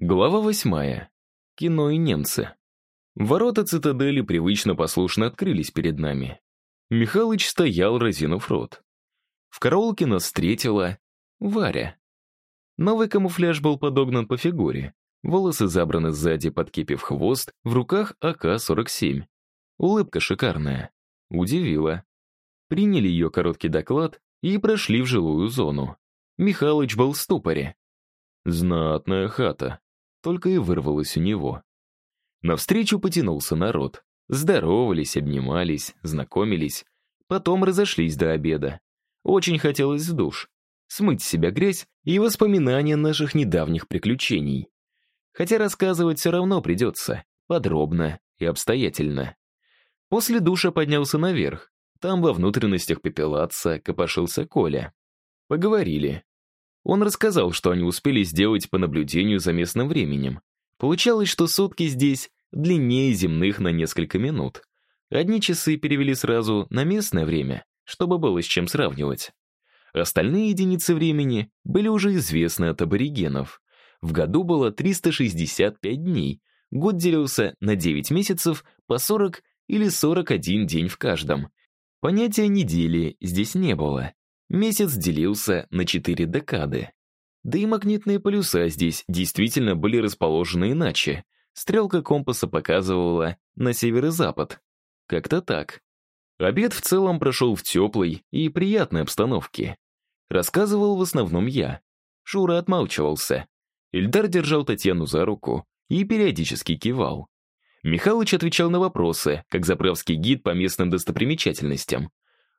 Глава восьмая. Кино и немцы. Ворота цитадели привычно послушно открылись перед нами. Михалыч стоял, разинув рот. В караулке нас встретила Варя. Новый камуфляж был подогнан по фигуре. Волосы забраны сзади, подкипив хвост, в руках АК-47. Улыбка шикарная. Удивила. Приняли ее короткий доклад и прошли в жилую зону. Михалыч был в ступоре. Знатная хата только и вырвалось у него. Навстречу потянулся народ. Здоровались, обнимались, знакомились. Потом разошлись до обеда. Очень хотелось в душ. Смыть с себя грязь и воспоминания наших недавних приключений. Хотя рассказывать все равно придется. Подробно и обстоятельно. После душа поднялся наверх. Там во внутренностях пепелаца копошился Коля. Поговорили. Он рассказал, что они успели сделать по наблюдению за местным временем. Получалось, что сутки здесь длиннее земных на несколько минут. Одни часы перевели сразу на местное время, чтобы было с чем сравнивать. Остальные единицы времени были уже известны от аборигенов. В году было 365 дней, год делился на 9 месяцев по 40 или 41 день в каждом. Понятия недели здесь не было. Месяц делился на четыре декады. Да и магнитные полюса здесь действительно были расположены иначе. Стрелка компаса показывала на северо-запад. Как-то так. Обед в целом прошел в теплой и приятной обстановке. Рассказывал в основном я. Шура отмалчивался. Ильдар держал Татьяну за руку и периодически кивал. Михалыч отвечал на вопросы, как заправский гид по местным достопримечательностям.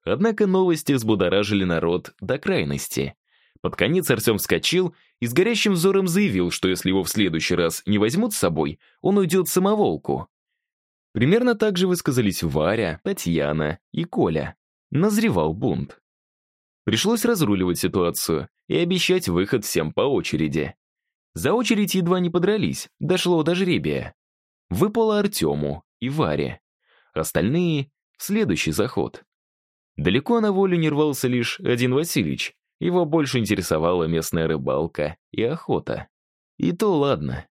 Однако новости взбудоражили народ до крайности. Под конец Артем вскочил и с горящим взором заявил, что если его в следующий раз не возьмут с собой, он уйдет в самоволку. Примерно так же высказались Варя, Татьяна и Коля. Назревал бунт. Пришлось разруливать ситуацию и обещать выход всем по очереди. За очередь едва не подрались, дошло до жребия. Выпало Артему и Варе. Остальные — в следующий заход. Далеко на волю не рвался лишь один Васильевич. Его больше интересовала местная рыбалка и охота. И то ладно.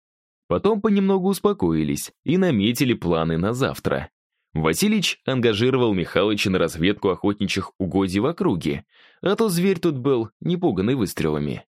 Потом понемногу успокоились и наметили планы на завтра. Васильич ангажировал Михалыча на разведку охотничьих угодий в округе, а то зверь тут был не пуганный выстрелами.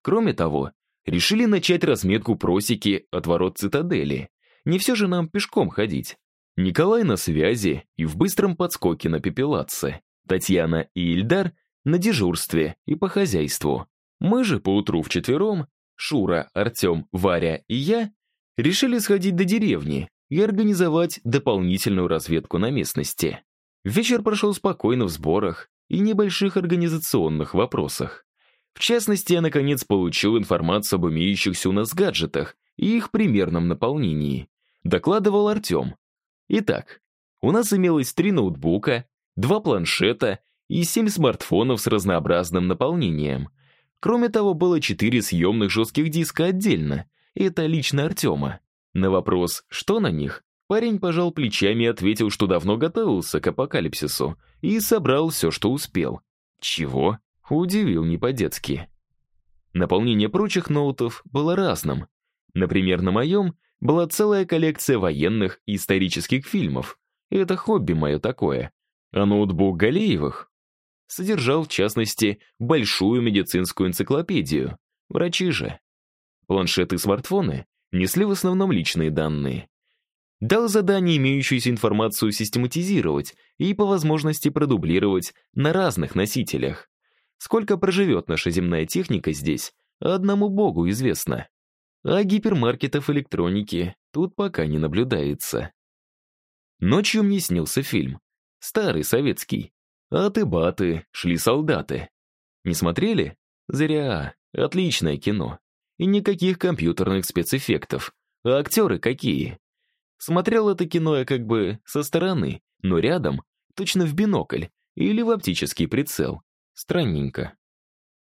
Кроме того, решили начать разметку просеки от ворот цитадели. Не все же нам пешком ходить. Николай на связи и в быстром подскоке на пепелаце. Татьяна и Ильдар на дежурстве и по хозяйству. Мы же поутру вчетвером, Шура, Артем, Варя и я, решили сходить до деревни и организовать дополнительную разведку на местности. Вечер прошел спокойно в сборах и небольших организационных вопросах. В частности, я наконец получил информацию об имеющихся у нас гаджетах и их примерном наполнении. Докладывал Артем. Итак, у нас имелось три ноутбука, два планшета и семь смартфонов с разнообразным наполнением. Кроме того, было четыре съемных жестких диска отдельно. Это лично Артема. На вопрос «что на них?» парень пожал плечами и ответил, что давно готовился к апокалипсису и собрал все, что успел. Чего? Удивил не по-детски. Наполнение прочих ноутов было разным. Например, на моем была целая коллекция военных и исторических фильмов. Это хобби мое такое а ноутбук Галеевых содержал, в частности, большую медицинскую энциклопедию. Врачи же. Планшеты и смартфоны несли в основном личные данные. Дал задание имеющуюся информацию систематизировать и по возможности продублировать на разных носителях. Сколько проживет наша земная техника здесь, одному богу известно. А гипермаркетов электроники тут пока не наблюдается. Ночью мне снился фильм Старый советский. Аты-баты, шли солдаты. Не смотрели? Зря. Отличное кино. И никаких компьютерных спецэффектов. А актеры какие? Смотрел это кино я как бы со стороны, но рядом, точно в бинокль или в оптический прицел. Странненько.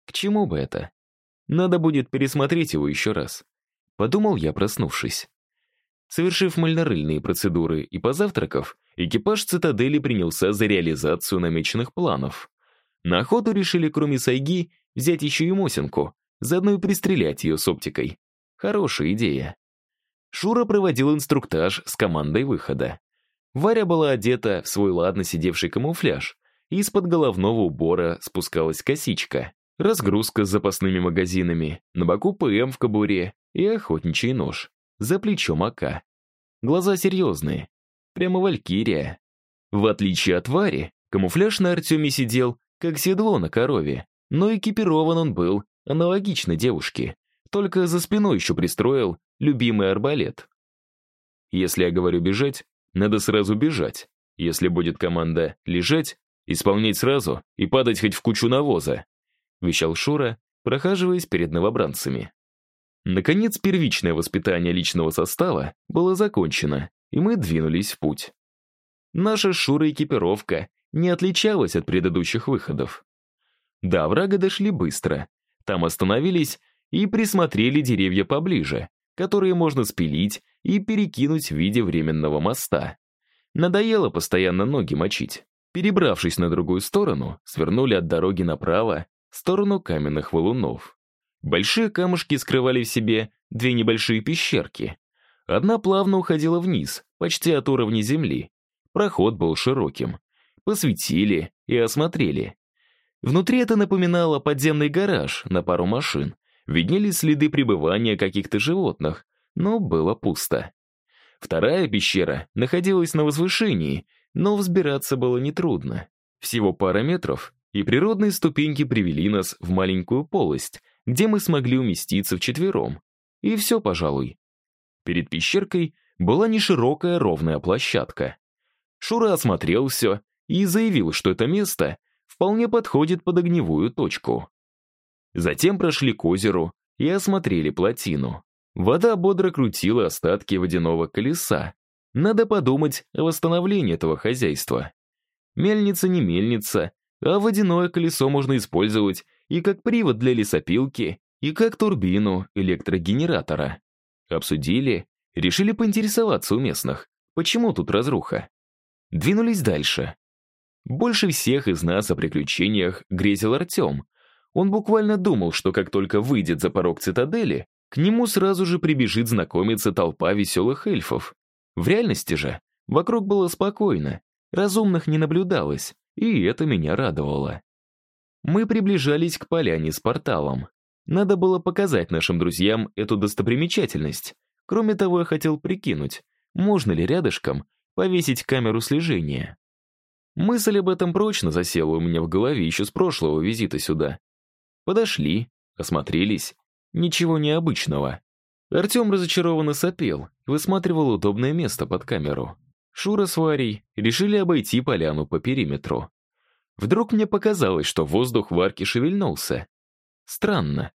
К чему бы это? Надо будет пересмотреть его еще раз. Подумал я, проснувшись. Совершив мыльнорыльные процедуры и позавтракав, экипаж цитадели принялся за реализацию намеченных планов. На охоту решили, кроме сайги, взять еще и Мосинку, заодно и пристрелять ее с оптикой. Хорошая идея. Шура проводил инструктаж с командой выхода. Варя была одета в свой ладно сидевший камуфляж. Из-под головного убора спускалась косичка, разгрузка с запасными магазинами, на боку ПМ в кобуре и охотничий нож. За плечом АК. Глаза серьезные. Прямо валькирия. В отличие от Вари, камуфляж на Артеме сидел, как седло на корове, но экипирован он был аналогично девушке, только за спиной еще пристроил любимый арбалет. Если я говорю бежать, надо сразу бежать. Если будет команда «лежать», исполнять сразу и падать хоть в кучу навоза», — вещал Шура, прохаживаясь перед новобранцами. Наконец, первичное воспитание личного состава было закончено, и мы двинулись в путь. Наша Шура экипировка не отличалась от предыдущих выходов. До врага дошли быстро. Там остановились и присмотрели деревья поближе, которые можно спилить и перекинуть в виде временного моста. Надоело постоянно ноги мочить. Перебравшись на другую сторону, свернули от дороги направо, в сторону каменных валунов. Большие камушки скрывали в себе две небольшие пещерки. Одна плавно уходила вниз, почти от уровня земли. Проход был широким. Посветили и осмотрели. Внутри это напоминало подземный гараж на пару машин. Виднелись следы пребывания каких-то животных, но было пусто. Вторая пещера находилась на возвышении, но взбираться было нетрудно. Всего пара метров, и природные ступеньки привели нас в маленькую полость, где мы смогли уместиться вчетвером. И все, пожалуй. Перед пещеркой была неширокая ровная площадка. Шура осмотрел все и заявил, что это место вполне подходит под огневую точку. Затем прошли к озеру и осмотрели плотину. Вода бодро крутила остатки водяного колеса. Надо подумать о восстановлении этого хозяйства. Мельница не мельница, а водяное колесо можно использовать и как привод для лесопилки, и как турбину электрогенератора. Обсудили, решили поинтересоваться у местных, почему тут разруха. Двинулись дальше. Больше всех из нас о приключениях грезил Артем. Он буквально думал, что как только выйдет за порог цитадели, к нему сразу же прибежит знакомиться толпа веселых эльфов. В реальности же вокруг было спокойно, разумных не наблюдалось, и это меня радовало. Мы приближались к поляне с порталом. Надо было показать нашим друзьям эту достопримечательность. Кроме того, я хотел прикинуть, можно ли рядышком повесить камеру слежения. Мысль об этом прочно засела у меня в голове еще с прошлого визита сюда. Подошли, осмотрелись. Ничего необычного. Артем разочарованно сопел, высматривал удобное место под камеру. Шура с Варей решили обойти поляну по периметру. Вдруг мне показалось, что воздух в арке шевельнулся. Странно.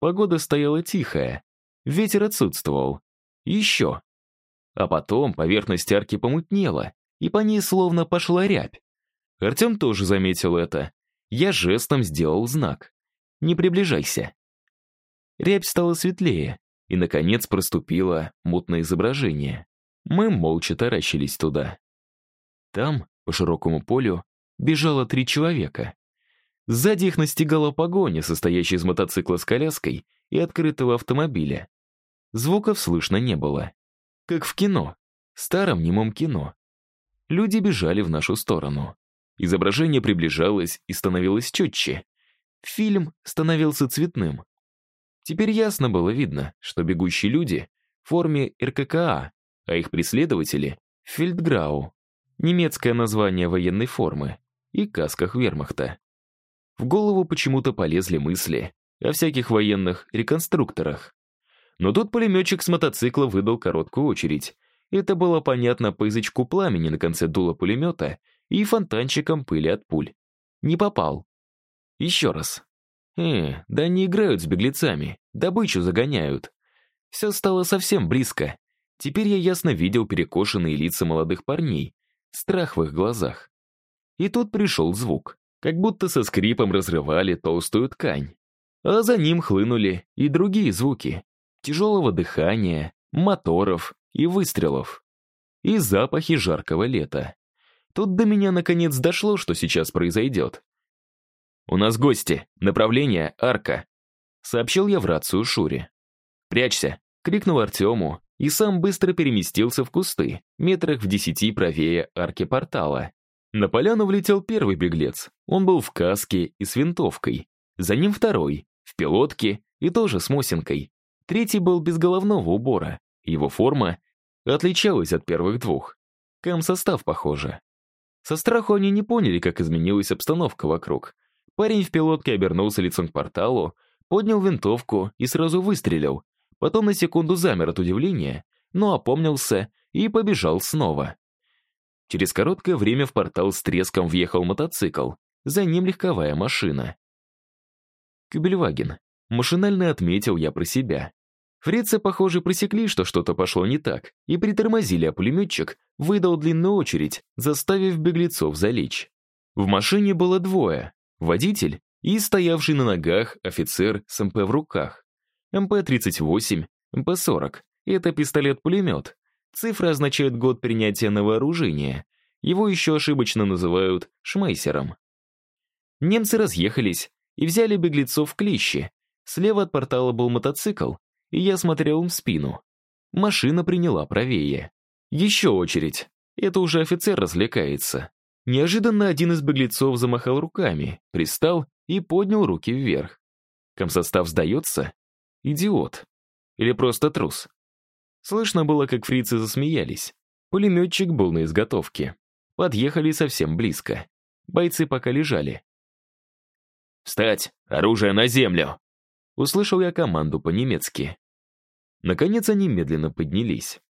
Погода стояла тихая. Ветер отсутствовал. Еще. А потом поверхность арки помутнела и по ней словно пошла рябь. Артем тоже заметил это. Я жестом сделал знак. «Не приближайся». Рябь стала светлее, и, наконец, проступило мутное изображение. Мы молча таращились туда. Там, по широкому полю, бежало три человека. Сзади их настигала погоня, состоящая из мотоцикла с коляской и открытого автомобиля. Звуков слышно не было. Как в кино, старом немом кино. Люди бежали в нашу сторону. Изображение приближалось и становилось четче. Фильм становился цветным. Теперь ясно было видно, что бегущие люди в форме РККА, а их преследователи — Фельдграу, немецкое название военной формы, и касках вермахта. В голову почему-то полезли мысли о всяких военных реконструкторах. Но тут пулеметчик с мотоцикла выдал короткую очередь, это было понятно по язычку пламени на конце дула пулемета и фонтанчиком пыли от пуль. Не попал. Еще раз. Э, да не играют с беглецами, добычу загоняют. Все стало совсем близко. Теперь я ясно видел перекошенные лица молодых парней, страх в их глазах. И тут пришел звук, как будто со скрипом разрывали толстую ткань. А за ним хлынули и другие звуки. Тяжелого дыхания, моторов, и выстрелов. И запахи жаркого лета. Тут до меня наконец дошло, что сейчас произойдет. «У нас гости. Направление — арка», — сообщил я в рацию Шуре. «Прячься!» — крикнул Артему, и сам быстро переместился в кусты, метрах в десяти правее арки портала. На поляну влетел первый беглец. Он был в каске и с винтовкой. За ним второй, в пилотке и тоже с мосинкой. Третий был без головного убора. Его форма отличалась от первых двух. Кам-состав, похоже. Со страху они не поняли, как изменилась обстановка вокруг. Парень в пилотке обернулся лицом к порталу, поднял винтовку и сразу выстрелил. Потом на секунду замер от удивления, но опомнился и побежал снова. Через короткое время в портал с треском въехал мотоцикл, за ним легковая машина. Кюбельваген. Машинально отметил я про себя. Фрицы, похоже, просекли, что что-то пошло не так, и притормозили, а пулеметчик выдал длинную очередь, заставив беглецов залечь. В машине было двое — водитель и стоявший на ногах офицер с МП в руках. МП-38, МП-40 — это пистолет-пулемет. Цифры означают год принятия на вооружение. Его еще ошибочно называют шмейсером. Немцы разъехались и взяли беглецов в клещи. Слева от портала был мотоцикл, и я смотрел им в спину. Машина приняла правее. Еще очередь. Это уже офицер развлекается. Неожиданно один из беглецов замахал руками, пристал и поднял руки вверх. Комсостав сдается? Идиот. Или просто трус. Слышно было, как фрицы засмеялись. Пулеметчик был на изготовке. Подъехали совсем близко. Бойцы пока лежали. «Встать! Оружие на землю!» Услышал я команду по-немецки. Наконец они медленно поднялись.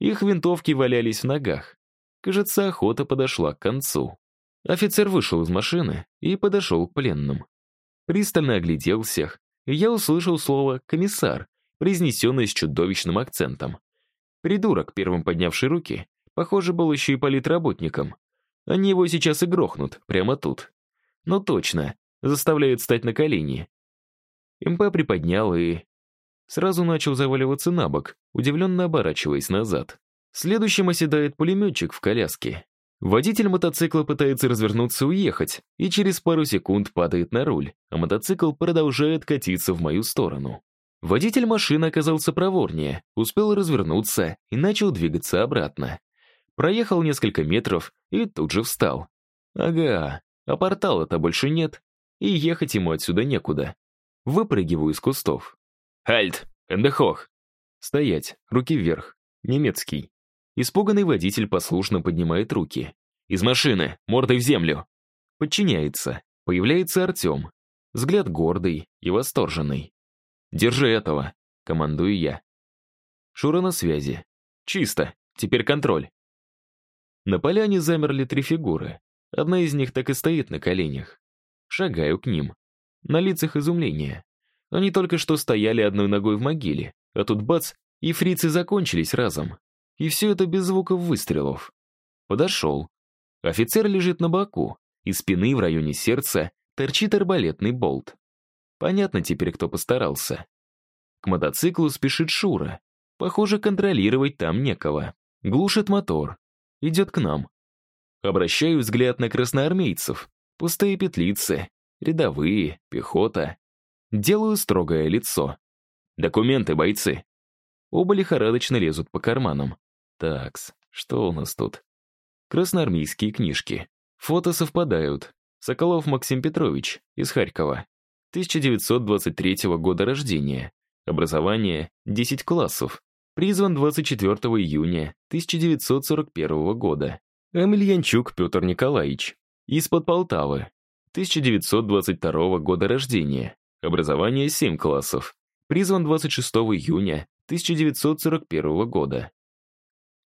Их винтовки валялись в ногах. Кажется, охота подошла к концу. Офицер вышел из машины и подошел к пленным. Пристально оглядел всех, и я услышал слово «комиссар», произнесенное с чудовищным акцентом. Придурок, первым поднявший руки, похоже, был еще и политработником. Они его сейчас и грохнут, прямо тут. Но точно, заставляют встать на колени. МП приподнял и... Сразу начал заваливаться на бок, удивленно оборачиваясь назад. Следующим оседает пулеметчик в коляске. Водитель мотоцикла пытается развернуться и уехать, и через пару секунд падает на руль, а мотоцикл продолжает катиться в мою сторону. Водитель машины оказался проворнее, успел развернуться и начал двигаться обратно. Проехал несколько метров и тут же встал. Ага, а портала-то больше нет, и ехать ему отсюда некуда. Выпрыгиваю из кустов. «Альт! Эндехох!» «Стоять! Руки вверх! Немецкий!» Испуганный водитель послушно поднимает руки. «Из машины! Мордой в землю!» Подчиняется. Появляется Артем. Взгляд гордый и восторженный. «Держи этого!» — командую я. Шура на связи. «Чисто! Теперь контроль!» На поляне замерли три фигуры. Одна из них так и стоит на коленях. Шагаю к ним. На лицах изумление. Они только что стояли одной ногой в могиле, а тут бац, и фрицы закончились разом. И все это без звуков выстрелов. Подошел. Офицер лежит на боку, из спины в районе сердца торчит арбалетный болт. Понятно теперь, кто постарался. К мотоциклу спешит Шура. Похоже, контролировать там некого. Глушит мотор. Идет к нам. Обращаю взгляд на красноармейцев. Пустые петлицы, рядовые, пехота. Делаю строгое лицо. Документы, бойцы. Оба лихорадочно лезут по карманам. Такс, что у нас тут? Красноармейские книжки. Фото совпадают. Соколов Максим Петрович, из Харькова. 1923 года рождения. Образование 10 классов. Призван 24 июня 1941 года. Эмельянчук Петр Николаевич. Из-под Полтавы. 1922 года рождения. Образование 7 классов. Призван 26 июня 1941 года.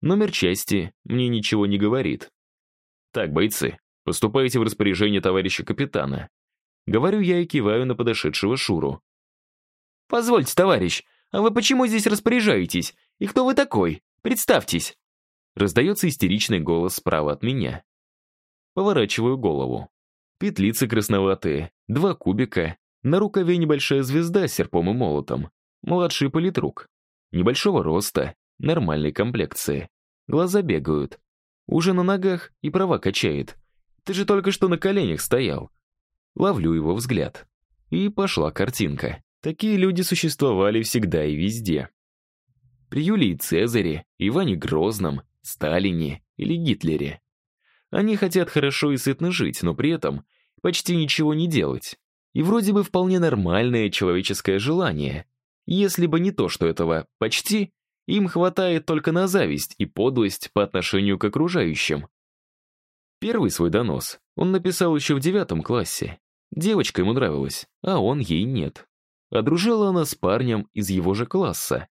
Номер части мне ничего не говорит. Так, бойцы, поступайте в распоряжение товарища капитана. Говорю я и киваю на подошедшего Шуру. «Позвольте, товарищ, а вы почему здесь распоряжаетесь? И кто вы такой? Представьтесь!» Раздается истеричный голос справа от меня. Поворачиваю голову. Петлицы красноватые, два кубика, на рукаве небольшая звезда с серпом и молотом. Младший политрук. Небольшого роста, нормальной комплекции. Глаза бегают. Уже на ногах и права качает. Ты же только что на коленях стоял. Ловлю его взгляд. И пошла картинка. Такие люди существовали всегда и везде. При Юлии Цезаре, Иване Грозном, Сталине или Гитлере. Они хотят хорошо и сытно жить, но при этом почти ничего не делать. И вроде бы вполне нормальное человеческое желание. Если бы не то, что этого почти, им хватает только на зависть и подлость по отношению к окружающим. Первый свой донос он написал еще в девятом классе. Девочка ему нравилась, а он ей нет. А дружила она с парнем из его же класса.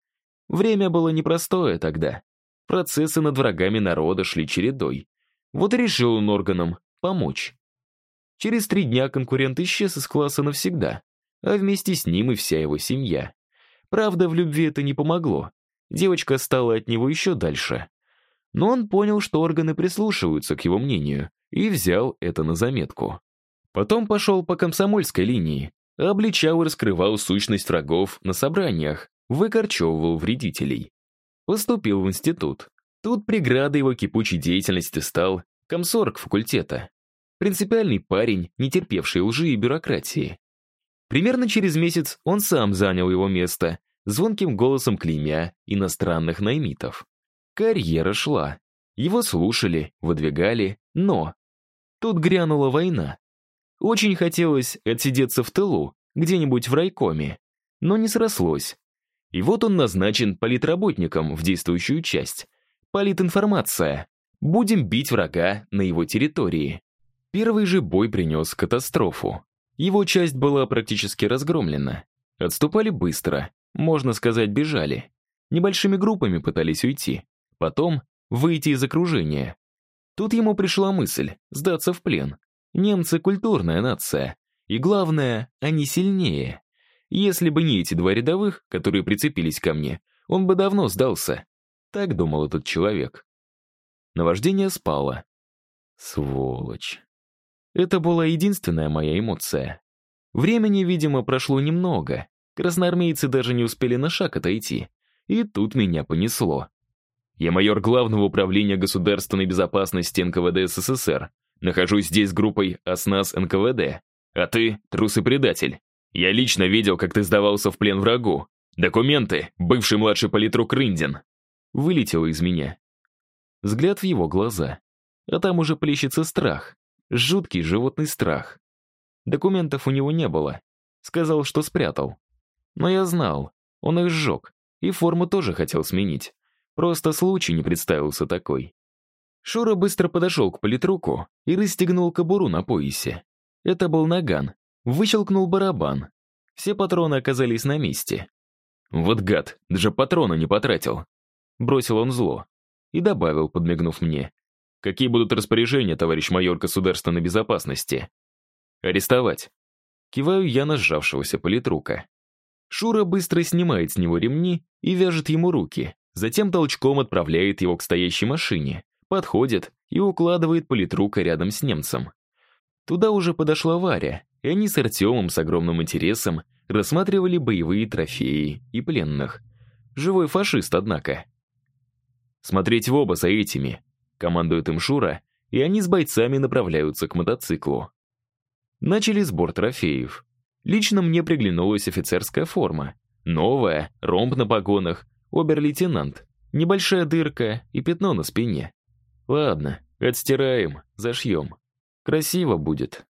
Время было непростое тогда. Процессы над врагами народа шли чередой. Вот решил он органам помочь. Через три дня конкурент исчез из класса навсегда, а вместе с ним и вся его семья. Правда, в любви это не помогло. Девочка стала от него еще дальше. Но он понял, что органы прислушиваются к его мнению, и взял это на заметку. Потом пошел по комсомольской линии, обличал и раскрывал сущность врагов на собраниях, выкорчевывал вредителей. Поступил в институт. Тут преградой его кипучей деятельности стал комсорг факультета. Принципиальный парень, не терпевший лжи и бюрократии. Примерно через месяц он сам занял его место, звонким голосом клеймя иностранных наймитов. Карьера шла. Его слушали, выдвигали, но... Тут грянула война. Очень хотелось отсидеться в тылу, где-нибудь в райкоме, но не срослось. И вот он назначен политработником в действующую часть. Политинформация. Будем бить врага на его территории. Первый же бой принес катастрофу. Его часть была практически разгромлена. Отступали быстро, можно сказать, бежали. Небольшими группами пытались уйти. Потом выйти из окружения. Тут ему пришла мысль сдаться в плен. Немцы — культурная нация. И главное, они сильнее. Если бы не эти два рядовых, которые прицепились ко мне, он бы давно сдался. Так думал этот человек. Наваждение спало. Сволочь. Это была единственная моя эмоция. Времени, видимо, прошло немного. Красноармейцы даже не успели на шаг отойти. И тут меня понесло. Я майор Главного управления государственной безопасности НКВД СССР. Нахожусь здесь с группой ОСНАС НКВД. А ты — трус и предатель. Я лично видел, как ты сдавался в плен врагу. Документы, бывший младший политрук Рындин. Вылетело из меня. Взгляд в его глаза. А там уже плещется страх. Жуткий животный страх. Документов у него не было. Сказал, что спрятал. Но я знал, он их сжег. И форму тоже хотел сменить. Просто случай не представился такой. Шура быстро подошел к политруку и расстегнул кобуру на поясе. Это был наган. Выщелкнул барабан. Все патроны оказались на месте. «Вот гад, даже патрона не потратил», — бросил он зло. И добавил, подмигнув мне. «Какие будут распоряжения, товарищ майор государственной безопасности?» «Арестовать». Киваю я на сжавшегося политрука. Шура быстро снимает с него ремни и вяжет ему руки, затем толчком отправляет его к стоящей машине подходит и укладывает политрука рядом с немцем. Туда уже подошла Варя, и они с Артемом с огромным интересом рассматривали боевые трофеи и пленных. Живой фашист, однако. «Смотреть в оба за этими», — командует им Шура, и они с бойцами направляются к мотоциклу. Начали сбор трофеев. Лично мне приглянулась офицерская форма. Новая, ромб на погонах, обер-лейтенант, небольшая дырка и пятно на спине. Ладно, отстираем, зашьем. Красиво будет.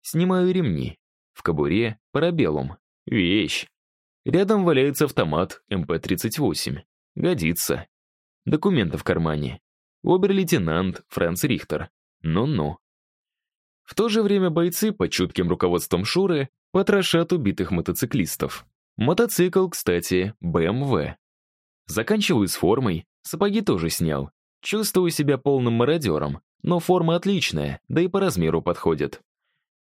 Снимаю ремни. В кобуре парабеллум. Вещь. Рядом валяется автомат МП-38. Годится. Документы в кармане. Обер-лейтенант Франц Рихтер. Ну-ну. В то же время бойцы под чутким руководством Шуры потрошат убитых мотоциклистов. Мотоцикл, кстати, БМВ. Заканчиваю с формой, сапоги тоже снял. Чувствую себя полным мародером, но форма отличная, да и по размеру подходит.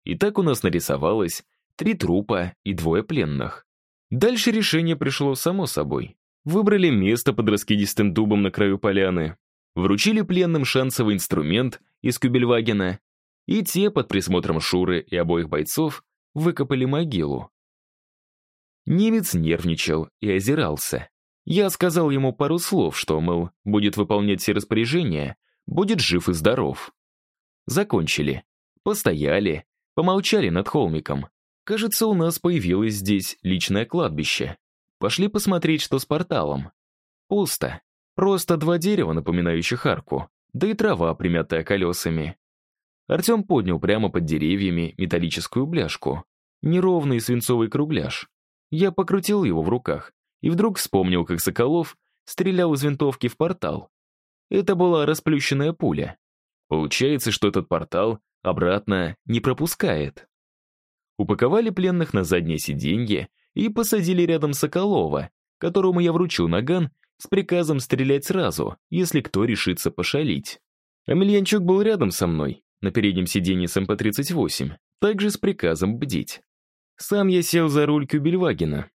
И так у нас нарисовалось три трупа и двое пленных. Дальше решение пришло само собой. Выбрали место под раскидистым дубом на краю поляны, вручили пленным шансовый инструмент из Кюбельвагена, и те, под присмотром Шуры и обоих бойцов, выкопали могилу. Немец нервничал и озирался. Я сказал ему пару слов, что, мол, будет выполнять все распоряжения, будет жив и здоров. Закончили. Постояли, помолчали над холмиком. Кажется, у нас появилось здесь личное кладбище. Пошли посмотреть, что с порталом. Пусто. Просто два дерева, напоминающих арку, да и трава, примятая колесами. Артем поднял прямо под деревьями металлическую бляшку. Неровный свинцовый кругляш. Я покрутил его в руках и вдруг вспомнил, как Соколов стрелял из винтовки в портал. Это была расплющенная пуля. Получается, что этот портал обратно не пропускает. Упаковали пленных на заднее сиденье и посадили рядом Соколова, которому я вручил наган с приказом стрелять сразу, если кто решится пошалить. Амельянчук был рядом со мной, на переднем сиденье с МП-38, также с приказом бдить. Сам я сел за руль Кюбельвагена.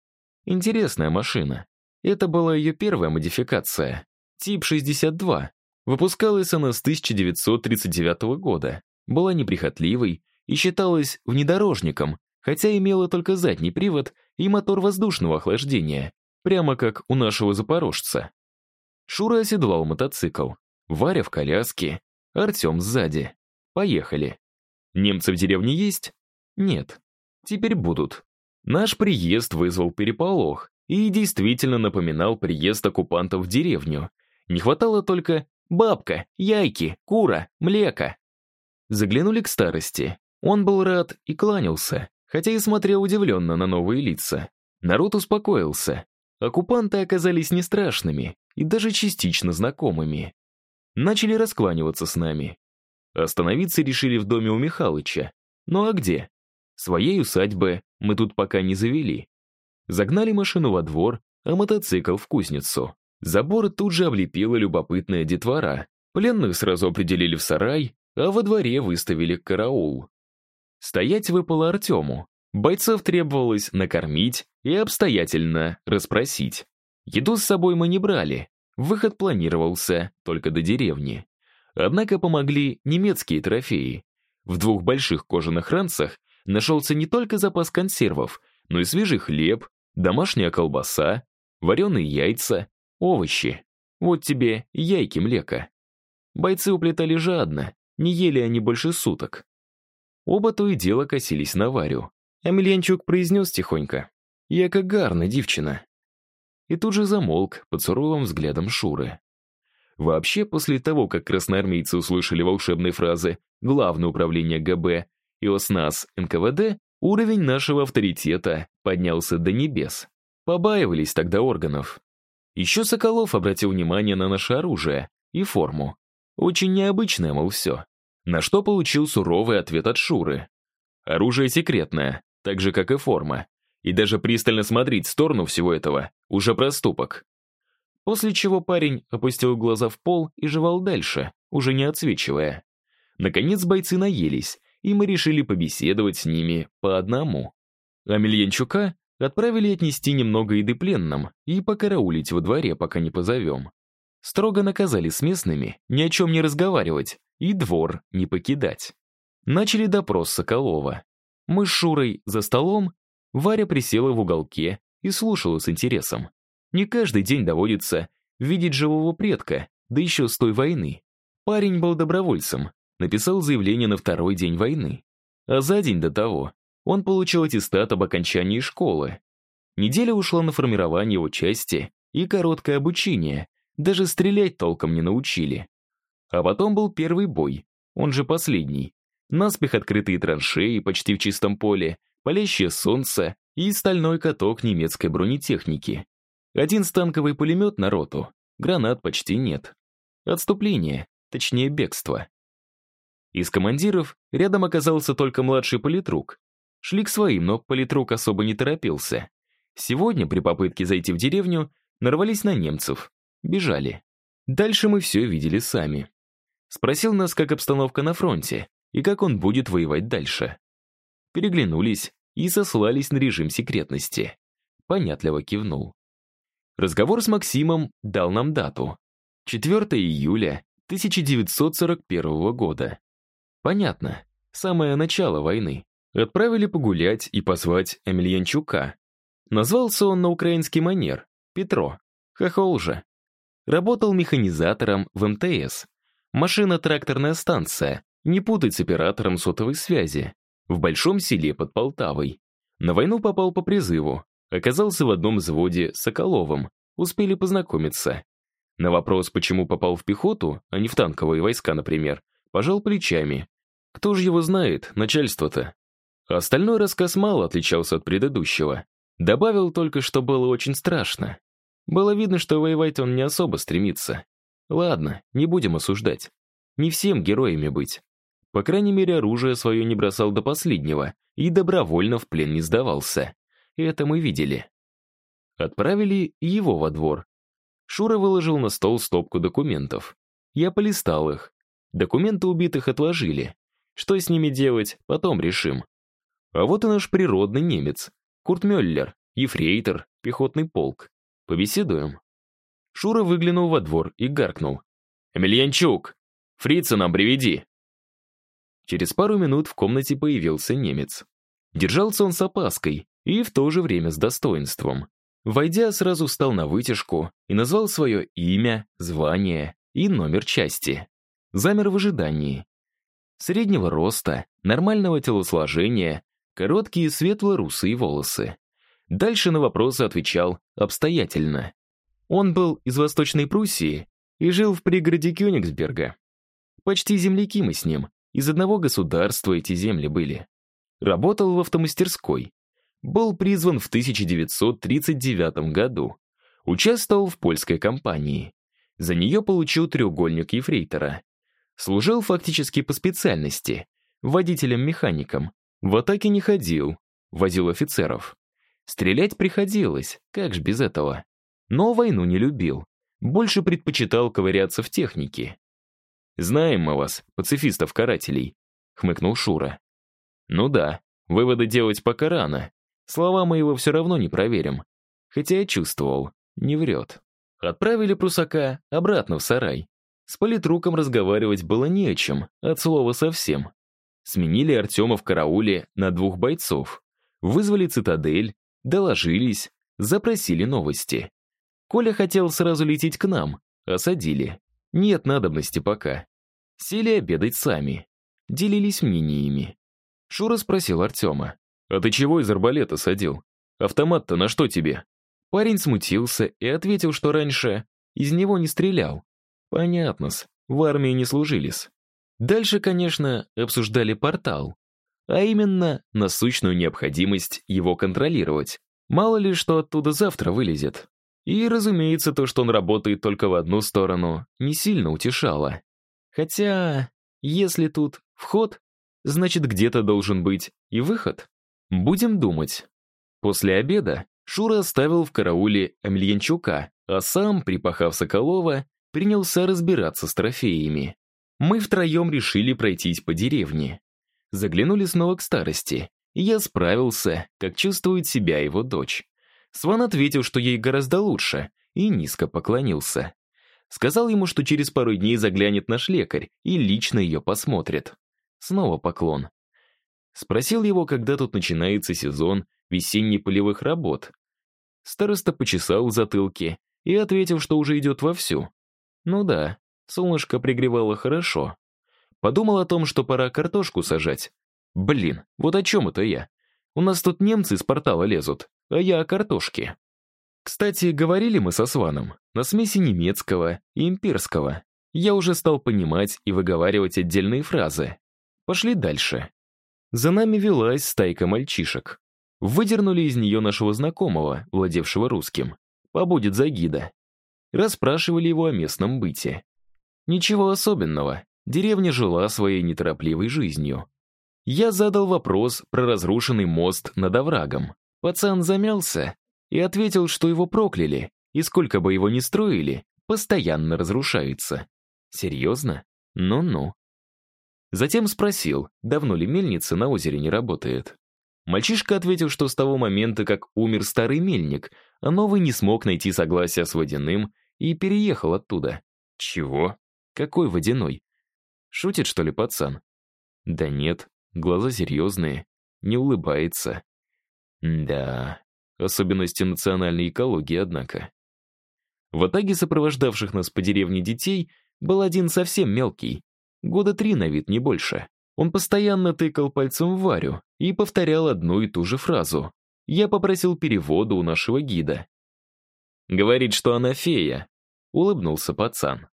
Интересная машина. Это была ее первая модификация. Тип 62. Выпускалась она с 1939 года. Была неприхотливой и считалась внедорожником, хотя имела только задний привод и мотор воздушного охлаждения, прямо как у нашего запорожца. Шура оседлал мотоцикл, Варя в коляске, Артем сзади. Поехали. Немцы в деревне есть? Нет. Теперь будут. Наш приезд вызвал переполох и действительно напоминал приезд оккупантов в деревню. Не хватало только бабка, яйки, кура, млека. Заглянули к старости. Он был рад и кланялся, хотя и смотрел удивленно на новые лица. Народ успокоился. Оккупанты оказались не страшными и даже частично знакомыми. Начали раскланиваться с нами. Остановиться решили в доме у Михалыча. Ну а где? Своей усадьбы мы тут пока не завели. Загнали машину во двор, а мотоцикл в кузницу. Забор тут же облепила любопытная детвора. Пленных сразу определили в сарай, а во дворе выставили караул. Стоять выпало Артему. Бойцов требовалось накормить и обстоятельно расспросить. Еду с собой мы не брали, выход планировался только до деревни. Однако помогли немецкие трофеи. В двух больших кожаных ранцах нашелся не только запас консервов, но и свежий хлеб, домашняя колбаса, вареные яйца, овощи. Вот тебе яйки млека. Бойцы уплетали жадно, не ели они больше суток. Оба то и дело косились на Варю. Амельянчук произнес тихонько. «Яка гарна, девчина». И тут же замолк под суровым взглядом Шуры. Вообще, после того, как красноармейцы услышали волшебные фразы «Главное управление ГБ» и ОСНАС НКВД, уровень нашего авторитета поднялся до небес. Побаивались тогда органов. Еще Соколов обратил внимание на наше оружие и форму. Очень необычное, мол, все. На что получил суровый ответ от Шуры. Оружие секретное, так же, как и форма. И даже пристально смотреть в сторону всего этого — уже проступок. После чего парень опустил глаза в пол и жевал дальше, уже не отсвечивая. Наконец бойцы наелись, и мы решили побеседовать с ними по одному. А Мельянчука отправили отнести немного еды пленным и покараулить во дворе, пока не позовем. Строго наказали с местными ни о чем не разговаривать и двор не покидать. Начали допрос Соколова. Мы с Шурой за столом, Варя присела в уголке и слушала с интересом. Не каждый день доводится видеть живого предка, да еще с той войны. Парень был добровольцем, написал заявление на второй день войны. А за день до того он получил аттестат об окончании школы. Неделя ушла на формирование его части и короткое обучение, даже стрелять толком не научили. А потом был первый бой, он же последний. Наспех открытые траншеи почти в чистом поле, палящее солнце и стальной каток немецкой бронетехники. Один станковый пулемет на роту, гранат почти нет. Отступление, точнее бегство. Из командиров рядом оказался только младший политрук. Шли к своим, но политрук особо не торопился. Сегодня при попытке зайти в деревню нарвались на немцев, Бежали. Дальше мы все видели сами. Спросил нас, как обстановка на фронте и как он будет воевать дальше. Переглянулись и сослались на режим секретности. Понятливо кивнул. Разговор с Максимом дал нам дату. 4 июля 1941 года. Понятно, самое начало войны. Отправили погулять и позвать Эмельянчука. Назвался он на украинский манер — Петро. Хохол же. Работал механизатором в МТС. Машина-тракторная станция. Не путать с оператором сотовой связи. В большом селе под Полтавой. На войну попал по призыву, оказался в одном взводе с Соколовым, успели познакомиться. На вопрос, почему попал в пехоту, а не в танковые войска, например, пожал плечами. Кто же его знает, начальство-то? Остальной рассказ мало отличался от предыдущего. Добавил только, что было очень страшно. Было видно, что воевать он не особо стремится. Ладно, не будем осуждать. Не всем героями быть. По крайней мере, оружие свое не бросал до последнего и добровольно в плен не сдавался. Это мы видели. Отправили его во двор. Шура выложил на стол стопку документов. Я полистал их. Документы убитых отложили. Что с ними делать, потом решим. А вот и наш природный немец. Курт Мюллер, ефрейтор, пехотный полк. Побеседуем. Шура выглянул во двор и гаркнул. «Емельянчук, фрица нам приведи!» Через пару минут в комнате появился немец. Держался он с опаской и в то же время с достоинством. Войдя, сразу встал на вытяжку и назвал свое имя, звание и номер части. Замер в ожидании. Среднего роста, нормального телосложения, короткие светло-русые волосы. Дальше на вопросы отвечал обстоятельно. Он был из Восточной Пруссии и жил в пригороде Кёнигсберга. Почти земляки мы с ним, из одного государства эти земли были. Работал в автомастерской. Был призван в 1939 году. Участвовал в польской кампании. За нее получил треугольник ефрейтора. Служил фактически по специальности, водителем-механиком. В атаке не ходил, возил офицеров. Стрелять приходилось, как ж без этого. Но войну не любил. Больше предпочитал ковыряться в технике. «Знаем мы вас, пацифистов-карателей», — хмыкнул Шура. «Ну да, выводы делать пока рано. Слова мы его все равно не проверим. Хотя я чувствовал, не врет». Отправили прусака обратно в сарай. С политруком разговаривать было не о чем, от слова совсем. Сменили Артема в карауле на двух бойцов. Вызвали цитадель, доложились, запросили новости. Коля хотел сразу лететь к нам, осадили. Нет надобности пока. Сели обедать сами. Делились мнениями. Шура спросил Артема. «А ты чего из арбалета садил? Автомат-то на что тебе?» Парень смутился и ответил, что раньше из него не стрелял. Понятно-с, в армии не служились. Дальше, конечно, обсуждали портал, а именно насущную необходимость его контролировать. Мало ли, что оттуда завтра вылезет. И, разумеется, то, что он работает только в одну сторону, не сильно утешало. Хотя, если тут вход, значит, где-то должен быть и выход. Будем думать. После обеда Шура оставил в карауле Амельянчука, а сам, припахав Соколова, принялся разбираться с трофеями. Мы втроем решили пройтись по деревне. Заглянули снова к старости, я справился, как чувствует себя его дочь. Сван ответил, что ей гораздо лучше, и низко поклонился. Сказал ему, что через пару дней заглянет наш лекарь и лично ее посмотрит. Снова поклон. Спросил его, когда тут начинается сезон весенне-полевых работ. Староста почесал в затылке и ответил, что уже идет вовсю. Ну да, солнышко пригревало хорошо. Подумал о том, что пора картошку сажать. Блин, вот о чем это я? У нас тут немцы из портала лезут, а я о картошке. Кстати, говорили мы со Сваном на смеси немецкого и имперского. Я уже стал понимать и выговаривать отдельные фразы. Пошли дальше. За нами велась стайка мальчишек. Выдернули из нее нашего знакомого, владевшего русским. Побудет за гида. Расспрашивали его о местном быте. Ничего особенного. Деревня жила своей неторопливой жизнью. Я задал вопрос про разрушенный мост над оврагом. Пацан замялся и ответил, что его прокляли, и сколько бы его ни строили, постоянно разрушается. Серьезно? Ну-ну. Затем спросил, давно ли мельница на озере не работает. Мальчишка ответил, что с того момента, как умер старый мельник, а новый не смог найти согласия с водяным и переехал оттуда. Чего? Какой водяной? Шутит, что ли, пацан? Да нет, глаза серьезные, не улыбается. Да, особенности национальной экологии, однако. В атаге сопровождавших нас по деревне детей был один совсем мелкий, года три на вид, не больше. Он постоянно тыкал пальцем в Варю и повторял одну и ту же фразу. Я попросил перевода у нашего гида. «Говорит, что она фея», — улыбнулся пацан.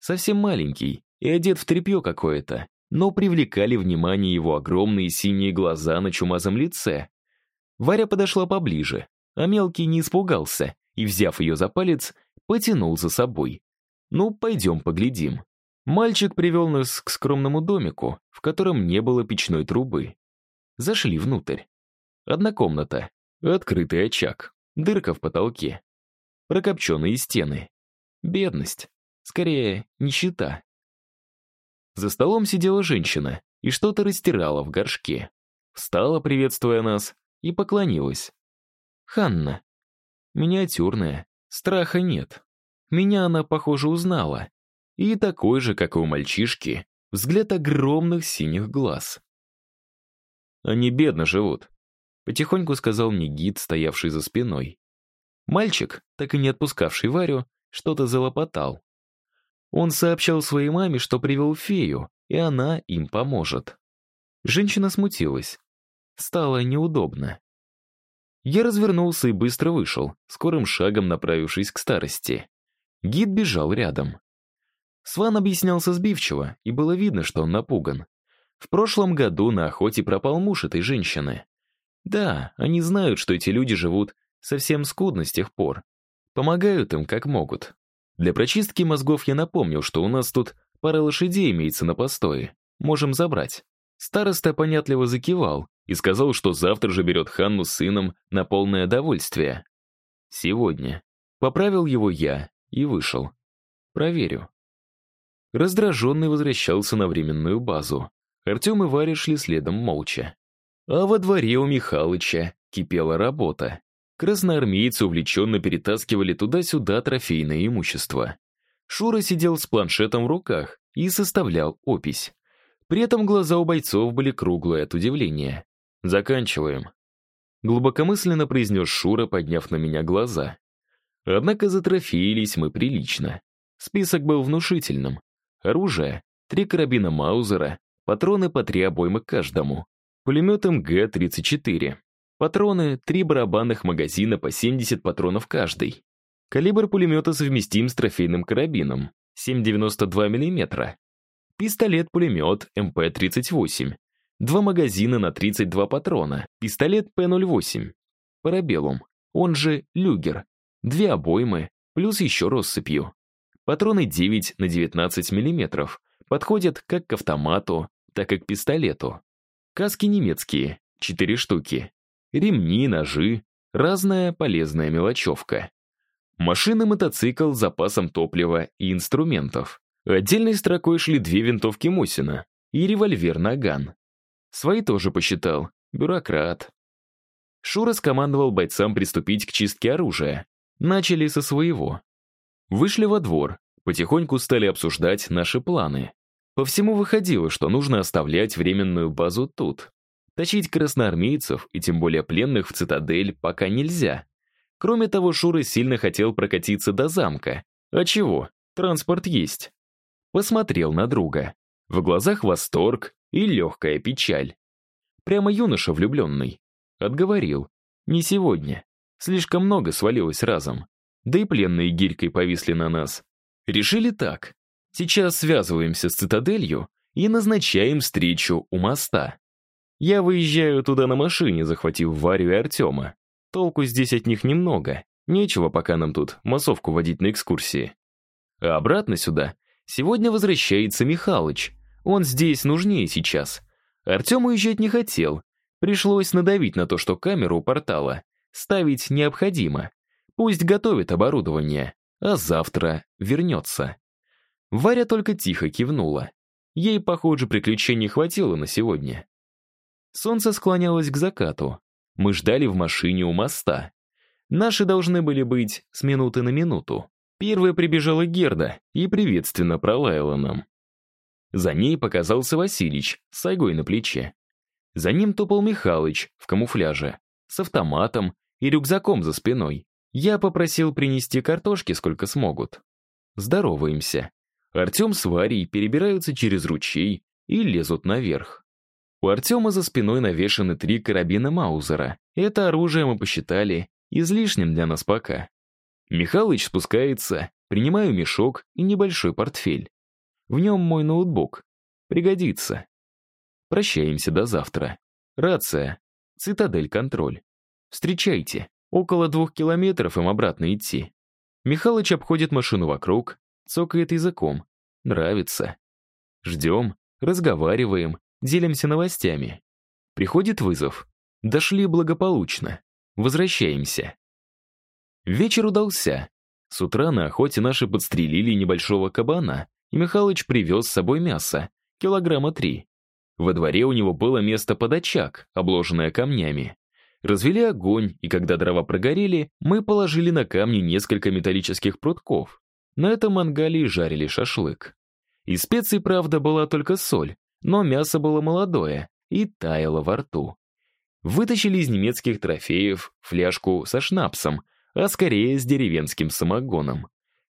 Совсем маленький и одет в тряпье какое-то, но привлекали внимание его огромные синие глаза на чумазом лице. Варя подошла поближе, а мелкий не испугался и, взяв ее за палец, потянул за собой. «Ну, пойдем поглядим». Мальчик привел нас к скромному домику, в котором не было печной трубы. Зашли внутрь. Одна комната, открытый очаг, дырка в потолке, прокопченные стены. Бедность, скорее, нищета. За столом сидела женщина и что-то растирала в горшке. Встала, приветствуя нас, и поклонилась. «Ханна. Миниатюрная, страха нет. Меня она, похоже, узнала. И такой же, как и у мальчишки, взгляд огромных синих глаз. Они бедно живут, потихоньку сказал мне гид, стоявший за спиной. Мальчик, так и не отпускавший Варю, что-то залопотал. Он сообщал своей маме, что привел фею, и она им поможет. Женщина смутилась. Стало неудобно. Я развернулся и быстро вышел, скорым шагом направившись к старости. Гид бежал рядом. Сван объяснялся сбивчиво, и было видно, что он напуган. В прошлом году на охоте пропал муж этой женщины. Да, они знают, что эти люди живут совсем скудно с тех пор. Помогают им, как могут. Для прочистки мозгов я напомнил, что у нас тут пара лошадей имеется на постое. Можем забрать. Староста понятливо закивал и сказал, что завтра же берет Ханну с сыном на полное довольствие. Сегодня. Поправил его я и вышел. Проверю. Раздраженный возвращался на временную базу. Артем и Варя шли следом молча. А во дворе у Михалыча кипела работа. Красноармейцы увлеченно перетаскивали туда-сюда трофейное имущество. Шура сидел с планшетом в руках и составлял опись. При этом глаза у бойцов были круглые от удивления. «Заканчиваем», — глубокомысленно произнес Шура, подняв на меня глаза. Однако затрофеились мы прилично. Список был внушительным. Оружие — три карабина Маузера, патроны по три обоймы каждому, пулемет МГ-34, Патроны — три барабанных магазина по 70 патронов каждый. Калибр пулемета совместим с трофейным карабином — 7,92 мм. Пистолет-пулемет МП-38. Два магазина на 32 патрона. Пистолет П-08. Парабеллум, он же люгер. Две обоймы, плюс еще россыпью. Патроны 9 на 19 мм. Подходят как к автомату, так и к пистолету. Каски немецкие, 4 штуки ремни, ножи, разная полезная мелочевка. Машина-мотоцикл с запасом топлива и инструментов. Отдельной строкой шли две винтовки Мосина и револьвер «Наган». Свои тоже посчитал. Бюрократ. Шура скомандовал бойцам приступить к чистке оружия. Начали со своего. Вышли во двор, потихоньку стали обсуждать наши планы. По всему выходило, что нужно оставлять временную базу тут. Тащить красноармейцев и тем более пленных в цитадель пока нельзя. Кроме того, Шура сильно хотел прокатиться до замка. А чего? Транспорт есть. Посмотрел на друга. В глазах восторг и легкая печаль. Прямо юноша влюбленный. Отговорил. Не сегодня. Слишком много свалилось разом. Да и пленные гирькой повисли на нас. Решили так. Сейчас связываемся с цитаделью и назначаем встречу у моста. Я выезжаю туда на машине, захватив Варю и Артема. Толку здесь от них немного. Нечего пока нам тут массовку водить на экскурсии. А обратно сюда сегодня возвращается Михалыч. Он здесь нужнее сейчас. Артем уезжать не хотел. Пришлось надавить на то, что камеру у портала ставить необходимо. Пусть готовит оборудование, а завтра вернется. Варя только тихо кивнула. Ей, похоже, приключений хватило на сегодня. Солнце склонялось к закату. Мы ждали в машине у моста. Наши должны были быть с минуты на минуту. Первая прибежала Герда и приветственно пролаяла нам. За ней показался Василич с сайгой на плече. За ним топал Михалыч в камуфляже, с автоматом и рюкзаком за спиной. Я попросил принести картошки сколько смогут. Здороваемся. Артем с Варей перебираются через ручей и лезут наверх. У Артема за спиной навешаны три карабина Маузера. Это оружие мы посчитали излишним для нас пока. Михалыч спускается, принимаю мешок и небольшой портфель. В нем мой ноутбук. Пригодится. Прощаемся до завтра. Рация. Цитадель контроль. Встречайте. Около двух километров им обратно идти. Михалыч обходит машину вокруг, цокает языком. Нравится. Ждем, разговариваем, делимся новостями. Приходит вызов. Дошли благополучно. Возвращаемся. Вечер удался. С утра на охоте наши подстрелили небольшого кабана, и Михалыч привез с собой мясо, килограмма три. Во дворе у него было место под очаг, обложенное камнями. Развели огонь, и когда дрова прогорели, мы положили на камни несколько металлических прутков. На этом мангале жарили шашлык. Из специй, правда, была только соль, но мясо было молодое и таяло во рту. Вытащили из немецких трофеев фляжку со шнапсом, а скорее с деревенским самогоном.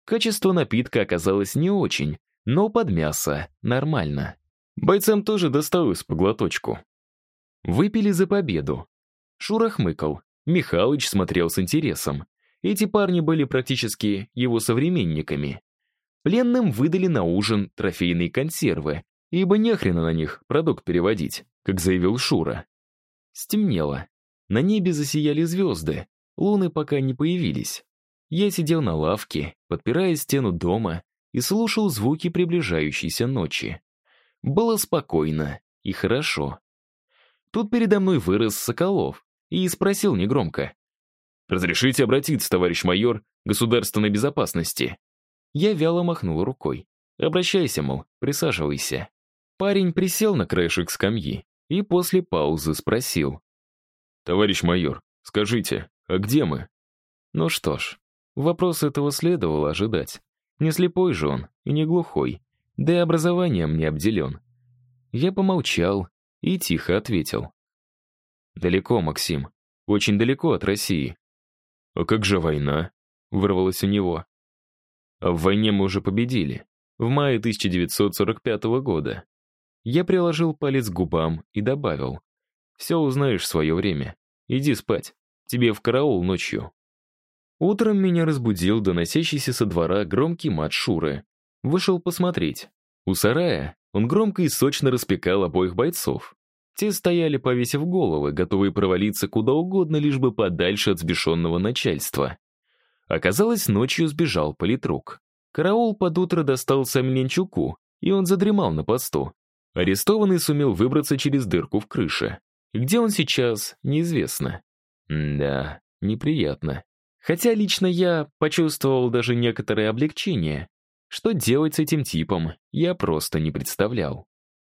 Качество напитка оказалось не очень, но под мясо нормально. Бойцам тоже досталось по глоточку. Выпили за победу. Шура хмыкал. Михалыч смотрел с интересом. Эти парни были практически его современниками. Пленным выдали на ужин трофейные консервы, ибо нехрена на них продукт переводить, как заявил Шура. Стемнело. На небе засияли звезды, луны пока не появились. Я сидел на лавке, подпирая стену дома, и слушал звуки приближающейся ночи. Было спокойно и хорошо. Тут передо мной вырос Соколов, и спросил негромко. «Разрешите обратиться, товарищ майор, государственной безопасности?» Я вяло махнул рукой. «Обращайся, мол, присаживайся». Парень присел на краешек скамьи и после паузы спросил. «Товарищ майор, скажите, а где мы?» Ну что ж, вопрос этого следовало ожидать. Не слепой же он и не глухой, да и образованием не обделен. Я помолчал и тихо ответил. Далеко, Максим. Очень далеко от России. А как же война? Вырвалось у него. А в войне мы уже победили. В мае 1945 года. Я приложил палец к губам и добавил. Все узнаешь в свое время. Иди спать. Тебе в караул ночью. Утром меня разбудил доносящийся со двора громкий мат Шуры. Вышел посмотреть. У сарая он громко и сочно распекал обоих бойцов. Те стояли, повесив головы, готовые провалиться куда угодно, лишь бы подальше от сбешенного начальства. Оказалось, ночью сбежал политрук. Караул под утро достался Мленчуку, и он задремал на посту. Арестованный сумел выбраться через дырку в крыше. Где он сейчас, неизвестно. Да, неприятно. Хотя лично я почувствовал даже некоторое облегчение. Что делать с этим типом, я просто не представлял.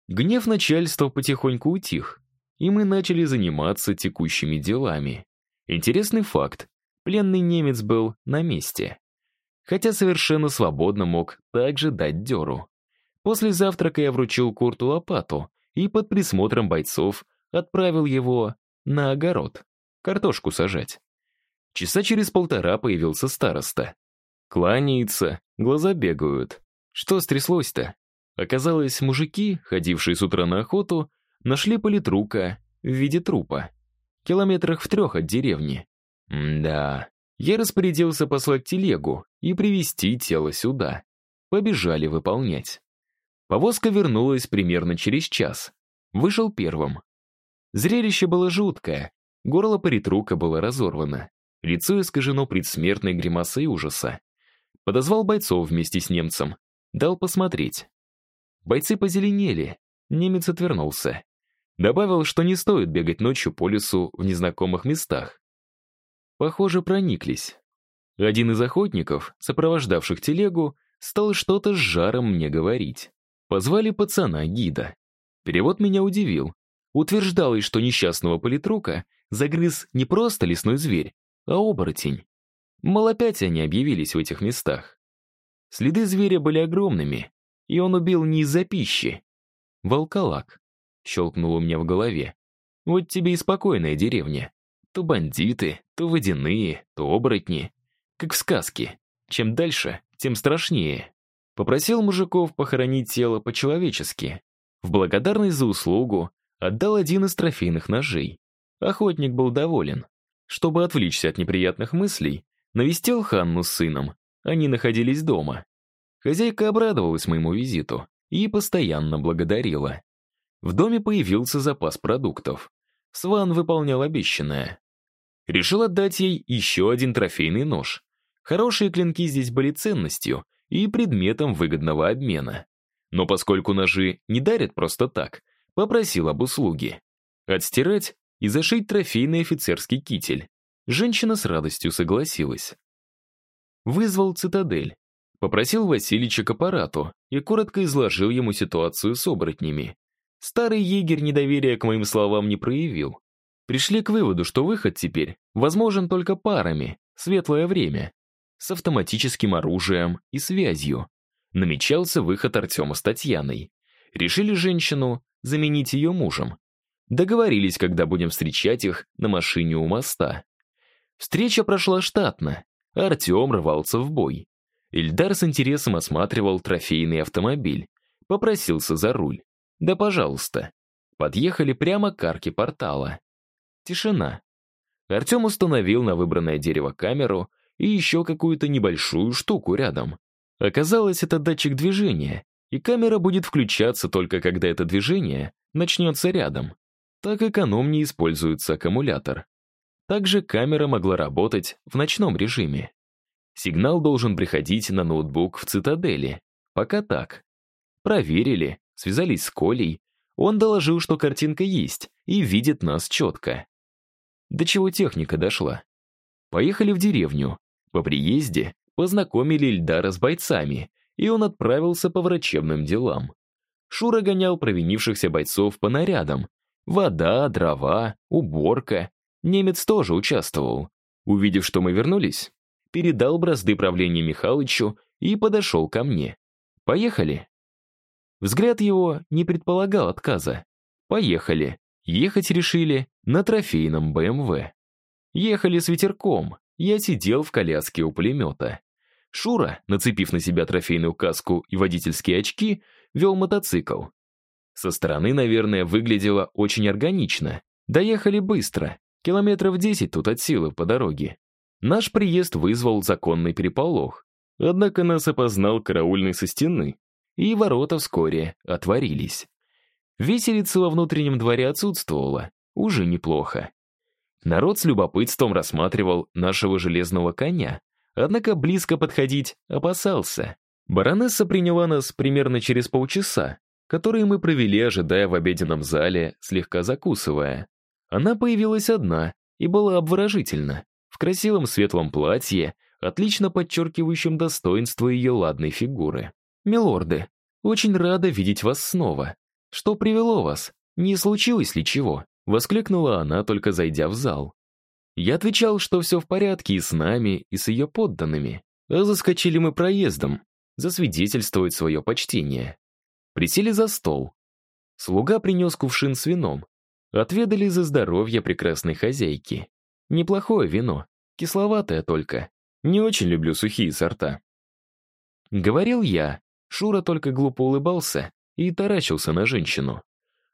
Гнев начальства потихоньку утих, и мы начали заниматься текущими делами. Интересный факт. Пленный немец был на месте. Хотя совершенно свободно мог также дать дёру. После завтрака я вручил Курту лопату и под присмотром бойцов отправил его на огород, картошку сажать. Часа через полтора появился староста. Кланяется, глаза бегают. Что стряслось-то? Оказалось, мужики, ходившие с утра на охоту, нашли политрука в виде трупа. Километрах в трех от деревни. М да, я распорядился послать телегу и привезти тело сюда. Побежали выполнять. Повозка вернулась примерно через час. Вышел первым. Зрелище было жуткое. Горло политрука было разорвано. Лицо искажено предсмертной гримасой ужаса. Подозвал бойцов вместе с немцем. Дал посмотреть. Бойцы позеленели. Немец отвернулся. Добавил, что не стоит бегать ночью по лесу в незнакомых местах. Похоже, прониклись. Один из охотников, сопровождавших телегу, стал что-то с жаром мне говорить. Позвали пацана-гида. Перевод меня удивил. Утверждалось, что несчастного политрука загрыз не просто лесной зверь, а оборотень. Мол, опять они объявились в этих местах. Следы зверя были огромными, и он убил не из-за пищи. Волколак. Щелкнул у меня в голове. Вот тебе и спокойная деревня. То бандиты, то водяные, то оборотни. Как в сказке. Чем дальше, тем страшнее. Попросил мужиков похоронить тело по-человечески. В благодарность за услугу отдал один из трофейных ножей. Охотник был доволен. Чтобы отвлечься от неприятных мыслей, навестил Ханну с сыном. Они находились дома. Хозяйка обрадовалась моему визиту и постоянно благодарила. В доме появился запас продуктов. Сван выполнял обещанное. Решил отдать ей еще один трофейный нож. Хорошие клинки здесь были ценностью и предметом выгодного обмена. Но поскольку ножи не дарят просто так, попросил об услуге. Отстирать и зашить трофейный офицерский китель. Женщина с радостью согласилась. Вызвал цитадель. Попросил Васильича к аппарату и коротко изложил ему ситуацию с оборотнями. Старый егерь недоверия к моим словам не проявил. Пришли к выводу, что выход теперь возможен только парами, светлое время, с автоматическим оружием и связью. Намечался выход Артема с Татьяной. Решили женщину заменить ее мужем. Договорились, когда будем встречать их на машине у моста. Встреча прошла штатно. Артем рвался в бой. Ильдар с интересом осматривал трофейный автомобиль. Попросился за руль. Да, пожалуйста. Подъехали прямо к арке портала. Тишина. Артем установил на выбранное дерево камеру и еще какую-то небольшую штуку рядом. Оказалось, это датчик движения, и камера будет включаться только когда это движение начнется рядом. Так экономнее используется аккумулятор. Также камера могла работать в ночном режиме. Сигнал должен приходить на ноутбук в цитадели. Пока так. Проверили, связались с Колей. Он доложил, что картинка есть и видит нас четко. До чего техника дошла. Поехали в деревню. По приезде познакомили Ильдара с бойцами, и он отправился по врачебным делам. Шура гонял провинившихся бойцов по нарядам. Вода, дрова, уборка. Немец тоже участвовал. Увидев, что мы вернулись, передал бразды правления Михалычу и подошел ко мне. «Поехали?» Взгляд его не предполагал отказа. «Поехали». Ехать решили на трофейном БМВ. Ехали с ветерком. Я сидел в коляске у пулемета. Шура, нацепив на себя трофейную каску и водительские очки, вел мотоцикл. Со стороны, наверное, выглядело очень органично. Доехали быстро, километров 10 тут от силы по дороге. Наш приезд вызвал законный переполох. Однако нас опознал караульный со стены, и ворота вскоре отворились. Виселица во внутреннем дворе отсутствовала, уже неплохо. Народ с любопытством рассматривал нашего железного коня, однако близко подходить опасался. Баронесса приняла нас примерно через полчаса, которые мы провели, ожидая в обеденном зале, слегка закусывая. Она появилась одна и была обворожительна в красивом светлом платье, отлично подчеркивающем достоинство ее ладной фигуры. «Милорды, очень рада видеть вас снова. Что привело вас? Не случилось ли чего?» — воскликнула она, только зайдя в зал. Я отвечал, что все в порядке и с нами, и с ее подданными. А заскочили мы проездом, засвидетельствовать свое почтение. Присели за стол. Слуга принес кувшин с вином. Отведали за здоровье прекрасной хозяйки. Неплохое вино, кисловатое только. Не очень люблю сухие сорта. Говорил я, Шура только глупо улыбался и таращился на женщину.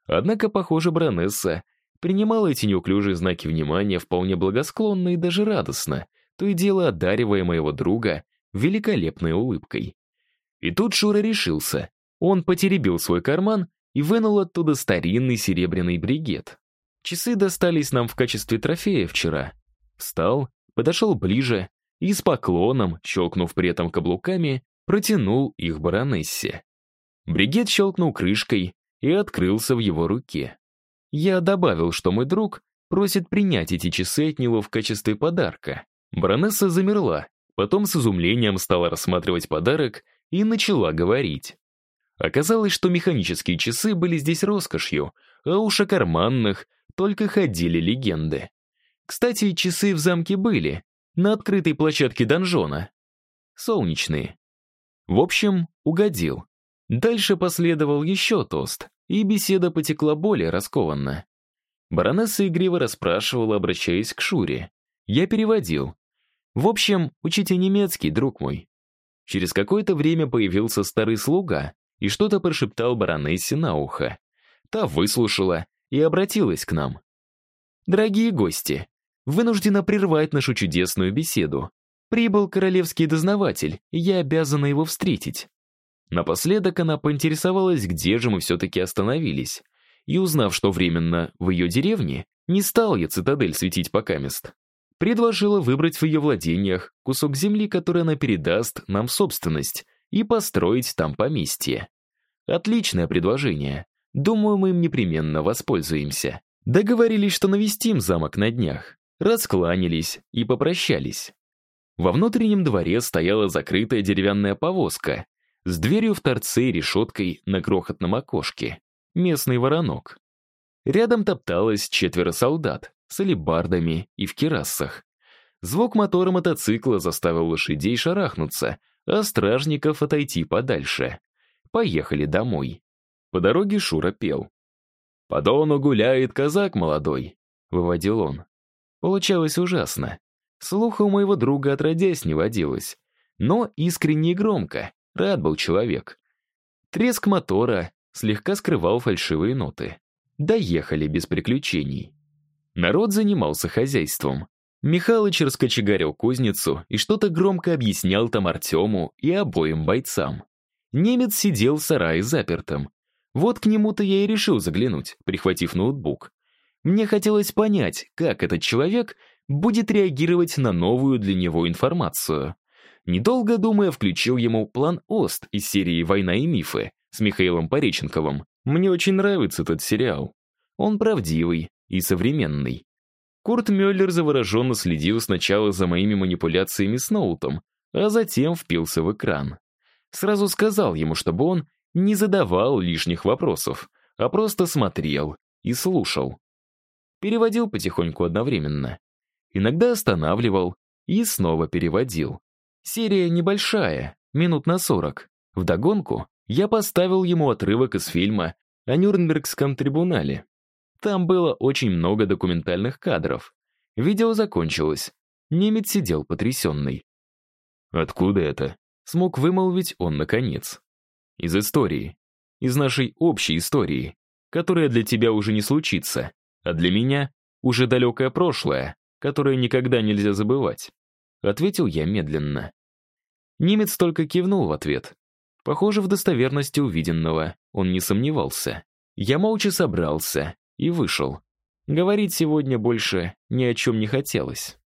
Однако, похоже, баронесса принимала эти неуклюжие знаки внимания вполне благосклонно и даже радостно, то и дело одаривая моего друга великолепной улыбкой. И тут Шура решился. Он потеребил свой карман и вынул оттуда старинный серебряный бригет. Часы достались нам в качестве трофея вчера. Встал, подошел ближе и с поклоном, щелкнув при этом каблуками, протянул их баронессе. Бригет щелкнул крышкой и открылся в его руке. Я добавил, что мой друг просит принять эти часы от него в качестве подарка. Баронесса замерла, потом с изумлением стала рассматривать подарок и начала говорить. Оказалось, что механические часы были здесь роскошью, а уж о карманных только ходили легенды. Кстати, часы в замке были, на открытой площадке донжона. Солнечные. В общем, угодил. Дальше последовал еще тост, и беседа потекла более раскованно. Баронесса игриво расспрашивала, обращаясь к Шуре. Я переводил. В общем, учите немецкий, друг мой. Через какое-то время появился старый слуга и что-то прошептал баронессе на ухо. Та выслушала и обратилась к нам. «Дорогие гости, вынуждена прервать нашу чудесную беседу. Прибыл королевский дознаватель, и я обязана его встретить». Напоследок она поинтересовалась, где же мы все-таки остановились. И узнав, что временно в ее деревне, не стал я цитадель светить пока мест. Предложила выбрать в ее владениях кусок земли, который она передаст нам в собственность, и построить там поместье. Отличное предложение. Думаю, мы им непременно воспользуемся. Договорились, что навестим замок на днях. Раскланялись и попрощались. Во внутреннем дворе стояла закрытая деревянная повозка с дверью в торце и решеткой на крохотном окошке. Местный воронок. Рядом топталось четверо солдат с алебардами и в керасах. Звук мотора мотоцикла заставил лошадей шарахнуться, а стражников отойти подальше. Поехали домой. По дороге Шура пел. «По дону гуляет казак молодой», — выводил он. Получалось ужасно. Слуха у моего друга отродясь не водилось. Но искренне и громко, рад был человек. Треск мотора слегка скрывал фальшивые ноты. Доехали без приключений. Народ занимался хозяйством. Михалыч раскочегарил кузницу и что-то громко объяснял там Артему и обоим бойцам. Немец сидел в сарае запертым. Вот к нему-то я и решил заглянуть, прихватив ноутбук. Мне хотелось понять, как этот человек будет реагировать на новую для него информацию. Недолго думая, включил ему план ОСТ из серии «Война и мифы» с Михаилом Пореченковым. Мне очень нравится этот сериал. Он правдивый и современный. Курт Мюллер завороженно следил сначала за моими манипуляциями с ноутом, а затем впился в экран. Сразу сказал ему, чтобы он не задавал лишних вопросов, а просто смотрел и слушал. Переводил потихоньку одновременно. Иногда останавливал и снова переводил. Серия небольшая, минут на сорок. Вдогонку я поставил ему отрывок из фильма о Нюрнбергском трибунале. Там было очень много документальных кадров. Видео закончилось. Немец сидел потрясенный. «Откуда это?» — смог вымолвить он наконец. «Из истории. Из нашей общей истории, которая для тебя уже не случится, а для меня уже далекое прошлое, которое никогда нельзя забывать», — ответил я медленно. Немец только кивнул в ответ. Похоже, в достоверности увиденного он не сомневался. Я молча собрался и вышел. Говорить сегодня больше ни о чем не хотелось.